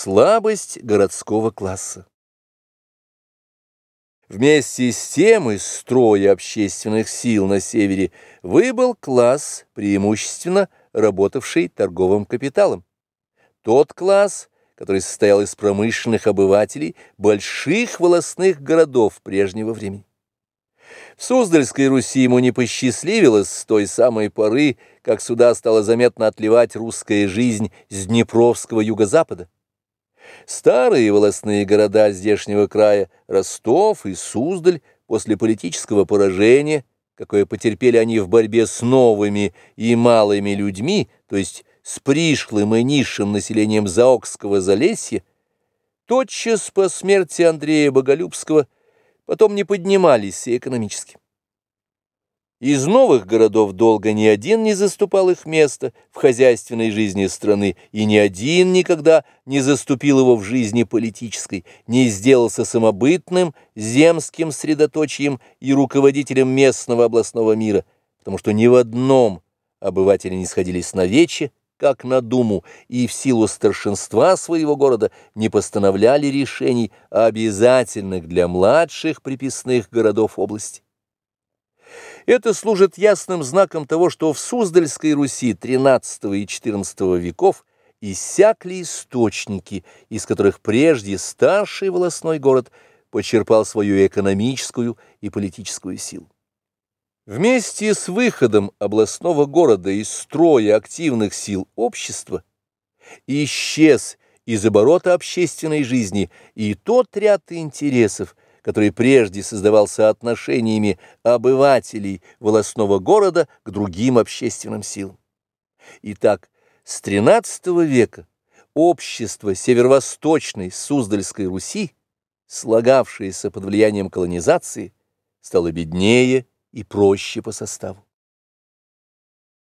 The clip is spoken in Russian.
Слабость городского класса. Вместе с тем из строя общественных сил на севере выбыл класс, преимущественно работавший торговым капиталом. Тот класс, который состоял из промышленных обывателей больших волосных городов прежнего времени. В Суздальской Руси ему не посчастливилось с той самой поры, как сюда стала заметно отливать русская жизнь с Днепровского юго-запада. Старые волосные города здешнего края, Ростов и Суздаль, после политического поражения, какое потерпели они в борьбе с новыми и малыми людьми, то есть с пришлым и низшим населением Заокского Залесья, тотчас по смерти Андрея Боголюбского потом не поднимались и экономически. Из новых городов долго ни один не заступал их место в хозяйственной жизни страны, и ни один никогда не заступил его в жизни политической, не сделался самобытным земским средоточием и руководителем местного областного мира, потому что ни в одном обыватели не сходились на вече, как на Думу, и в силу старшинства своего города не постановляли решений, обязательных для младших приписных городов области. Это служит ясным знаком того, что в Суздальской Руси XIII и XIV веков иссякли источники, из которых прежде старший волосной город почерпал свою экономическую и политическую силу. Вместе с выходом областного города из строя активных сил общества исчез из оборота общественной жизни и тот ряд интересов, который прежде создавался отношениями обывателей волосного города к другим общественным силам. Итак, с XIII века общество северо-восточной Суздальской Руси, слагавшееся под влиянием колонизации, стало беднее и проще по составу.